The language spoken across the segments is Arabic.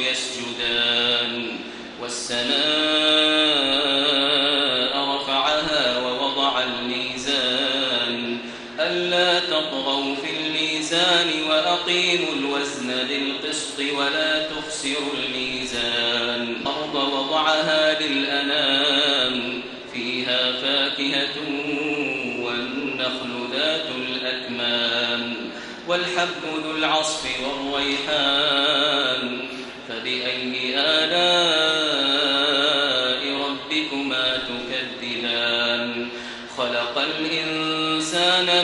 يسجدان والسماء رفعها ووضع الميزان. ألا تطغوا في الميزان وأقيموا الوزن بالقسط ولا تخسروا الميزان. الأرض وضعها للأنام فيها فاكهة والنخل ذات الأكمام. والحب ذو العصف والريحان.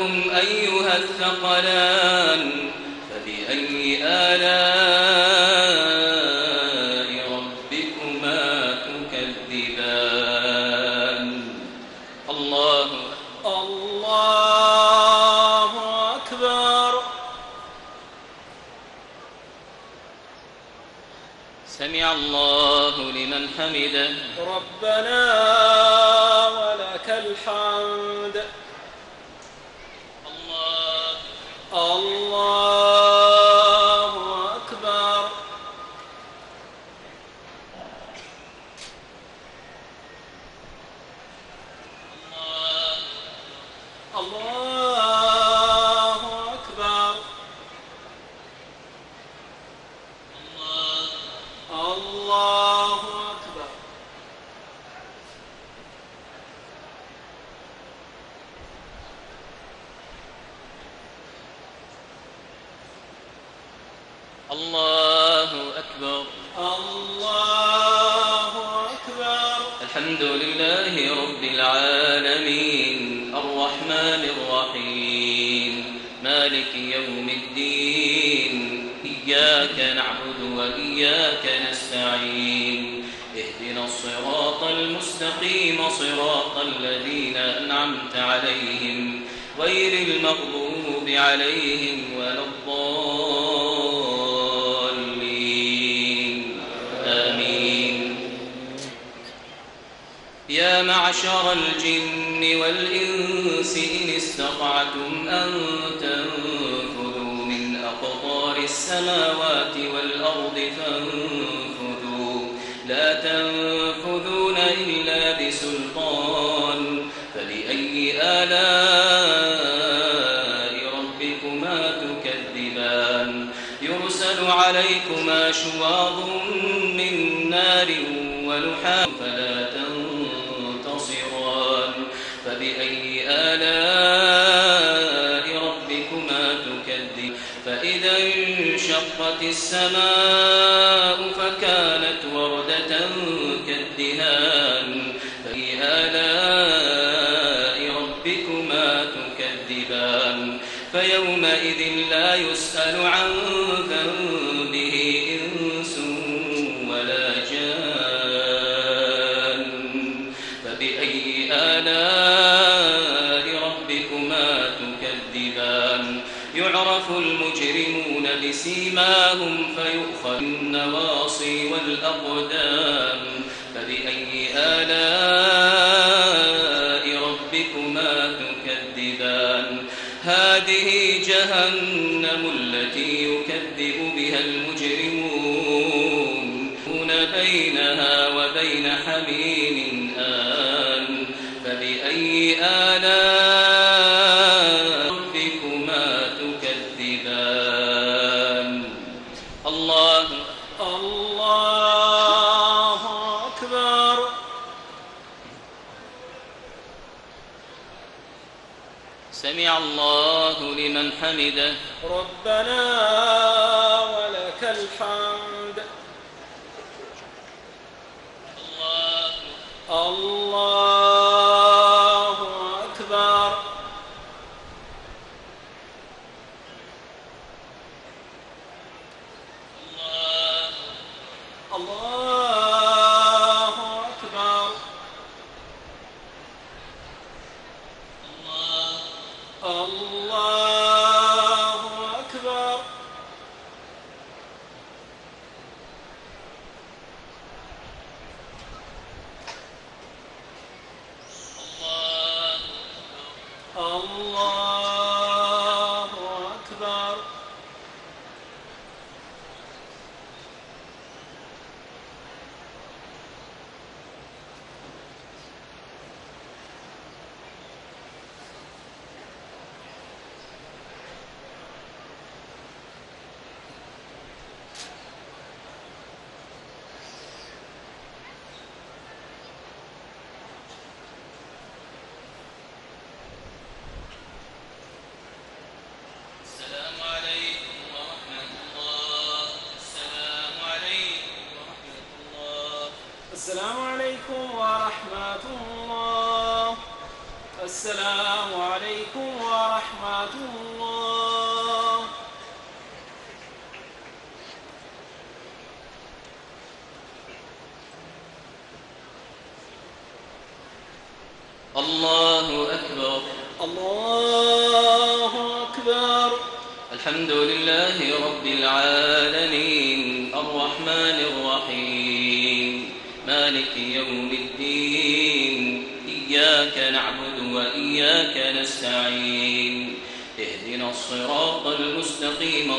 لكم أيها الثقلان فبأي آلاء ربكما تكذبان؟ الله الله أكبر. سمع الله لمن حمده. ربنا من السماوات والأرض فانفذوا. لا تنفذون إلا بسلطان. فبأي آلاء ربكما تكذبان؟ يرسل عليكما شواظ من نار ونحاس فلا تنتصران. فبأي آلاء السماء فكانت وردة كالدهان. فبأي آلاء ربكما تكذبان. فيومئذ لا يسأل عن بسيماهم فيؤخذ النواصي والأقدام. فبأي آلاء ربكما تكذبان؟ هذه جهنم التي يكذب بها المجرمون. هنا بينها وبين حميم آن. فبأي آلاء حمده. ربنا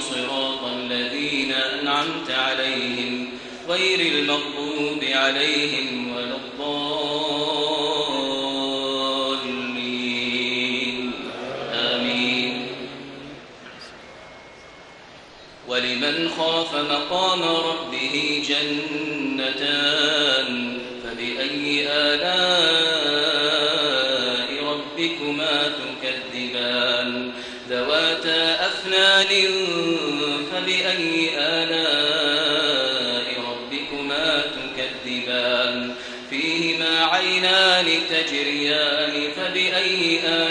صراط الذين أنعمت عليهم غير المغضوب عليهم ولا الضالين. آمين. ولمن خاف مقام ربه جنتان فبأي آلاء ربكما تكذبان؟ ذواتا أفنان فبأي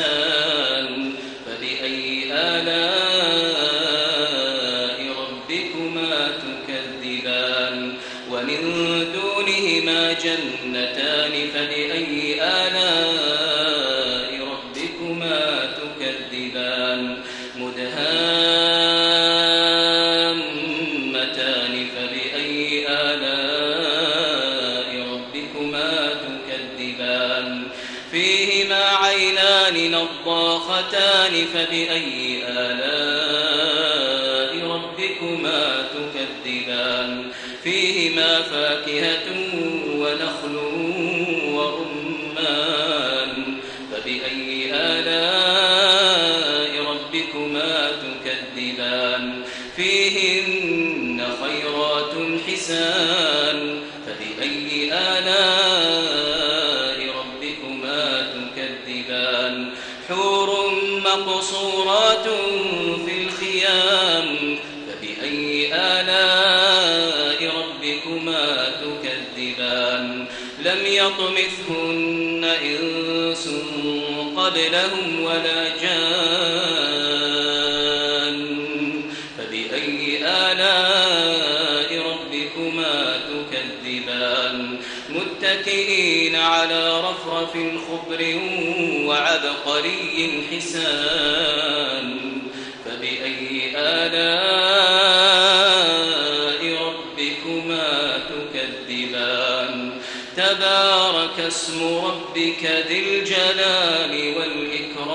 الإحسان قبلهم ولا جان. فبأي آلاء ربكما تكذبان؟ متكئين على رفرف خضر وعبقري حسان. فبأي آلاء اسم ربك ذي الجلال والإكرام.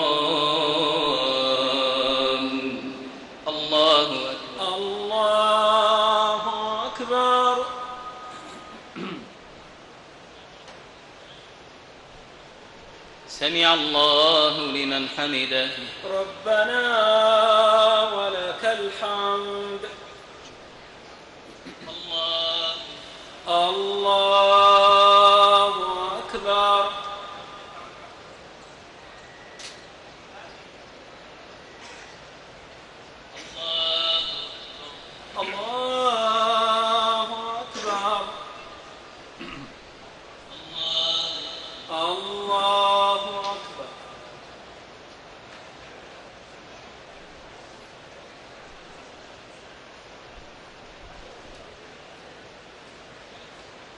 الله أكبر. الله أكبر. سمع الله لمن حمده. ربنا ولك الحمد. الله. الله أكبر الله أكبر الله أكبر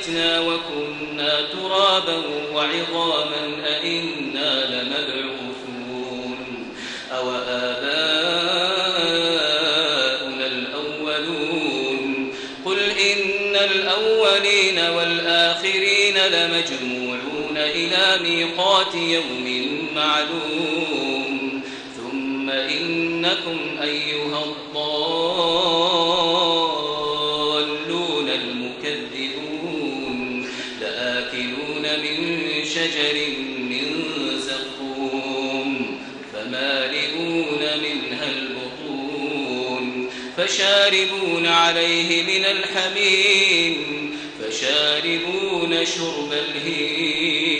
متنا وكنا ترابا وعظاما أئنا لمبعوثون أو آباؤنا الأولون قل إن الأولين والآخرين لمجموعون إلى ميقات يوم معلوم ثم إنكم أيها الضالون فشاربون عليه من الحميم فشاربون شرب الهيم.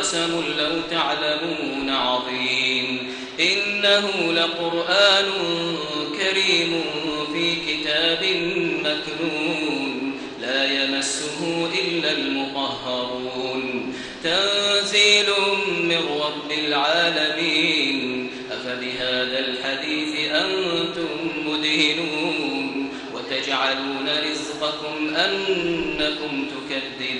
لقسم لو تعلمون عظيم. إنه لقرآن كريم في كتاب مكنون. لا يمسه إلا المطهرون. تنزيل من رب العالمين. أفبهذا الحديث أنتم مدهنون. وتجعلون رزقكم أنكم تكذبون.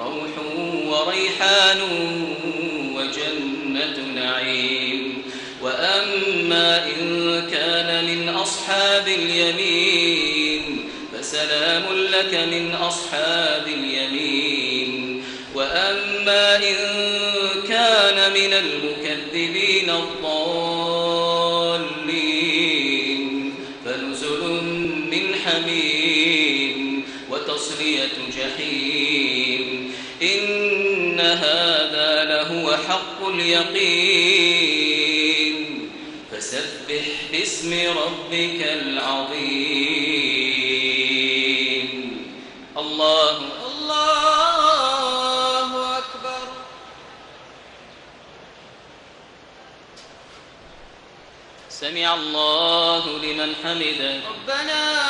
فروح وريحان وجنة نعيم وأما إن كان من أصحاب اليمين فسلام لك من أصحاب اليمين وأما إن كان من المكذبين الضالين اليقين. فسبح باسم ربك العظيم. الله الله أكبر. سمع الله لمن حمده. ربنا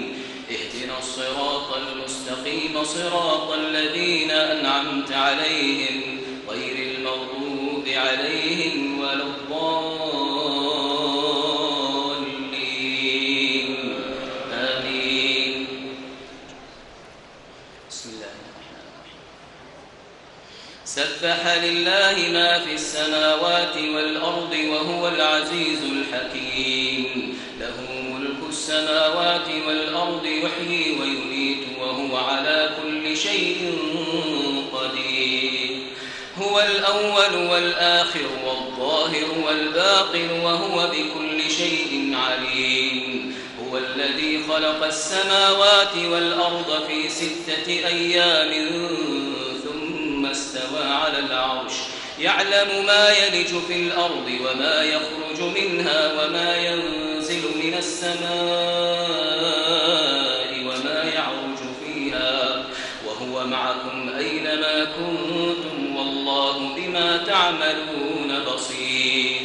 الصراط المستقيم صراط الذين أنعمت عليهم غير المغضوب عليهم ولا الضالين. آمين. بسم الله الرحمن الرحيم. سبح لله ما في السماوات والأرض وهو العزيز الحكيم. السماوات والأرض يحيي ويميت وهو على كل شيء قدير. هو الأول والآخر والظاهر والباطن وهو بكل شيء عليم. هو الذي خلق السماوات والأرض في ستة أيام ثم استوى على العرش. يعلم ما يلج في الأرض وما يخرج منها وما ينزل من السماء وما يعرج فيها وهو معكم أينما كنتم والله بما تعملون بصير.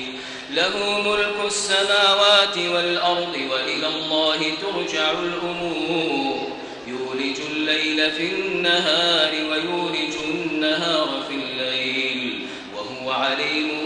له ملك السماوات والأرض وإلى الله ترجع الأمور. يولج الليل في النهار ويولج النهار في الليل. وهو عليم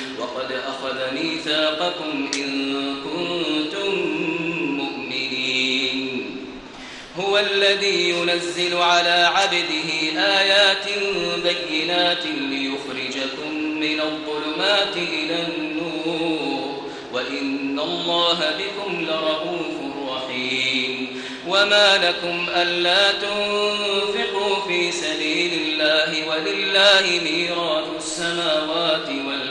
وقد أخذ ميثاقكم إن كنتم مؤمنين. هو الذي ينزل على عبده آيات بينات ليخرجكم من الظلمات إلى النور. وإن الله بكم لرؤوف رحيم. وما لكم ألا تنفقوا في سبيل الله ولله ميراث السماوات والأرض.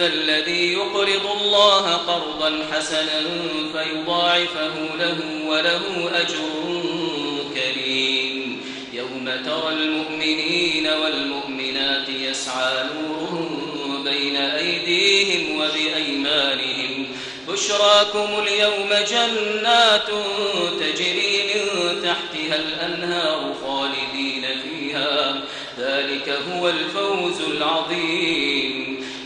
ذا الذي يقرض الله قرضا حسنا فيضاعفه له وله أجر كريم. يوم ترى المؤمنين والمؤمنات يسعى نورهم بين أيديهم وبأيمانهم. بشراكم اليوم جنات تجري من تحتها الأنهار خالدين فيها. ذلك هو الفوز العظيم.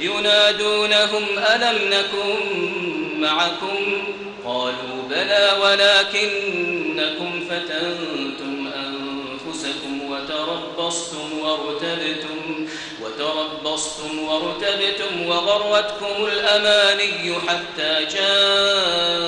ينادونهم ألم نكن معكم؟ قالوا بلى ولكنكم فتنتم أنفسكم وتربصتم وارتبتم وتربصتم وارتبتم وغرتكم الأماني حتى جاء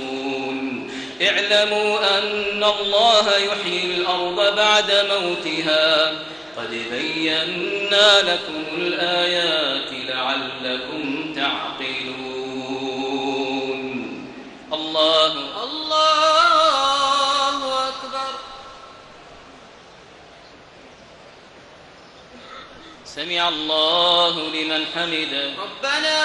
اعلموا أن الله يحيي الأرض بعد موتها. قد بينا لكم الآيات لعلكم تعقلون. الله الله أكبر. سمع الله لمن حمده. ربنا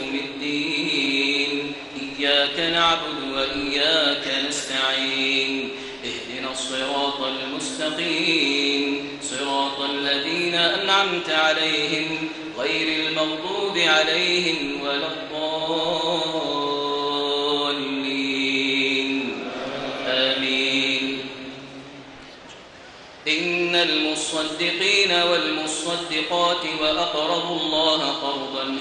يوم الدين. إياك نعبد وإياك نستعين. اهدنا الصراط المستقيم. صراط الذين أنعمت عليهم غير المغضوب عليهم ولا الضالين. آمين. إن المصدقين والمصدقات وأقرضوا الله قرضا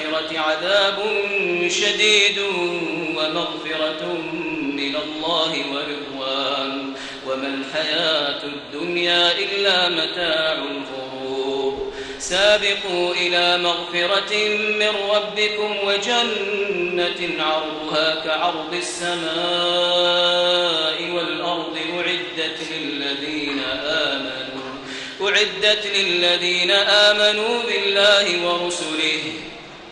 الآخرة عذاب شديد ومغفرة من الله ورضوان. وما الحياة الدنيا إلا متاع الغرور. سابقوا إلى مغفرة من ربكم وجنة عرضها كعرض السماء والأرض أعدت للذين آمنوا أعدت للذين آمنوا بالله ورسله.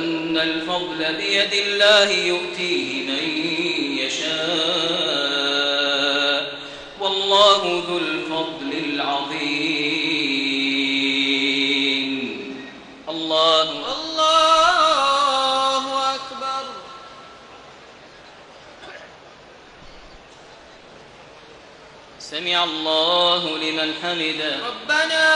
وأن الفضل بيد الله يؤتيه من يشاء والله ذو الفضل العظيم. الله الله أكبر. سمع الله لمن حمده. ربنا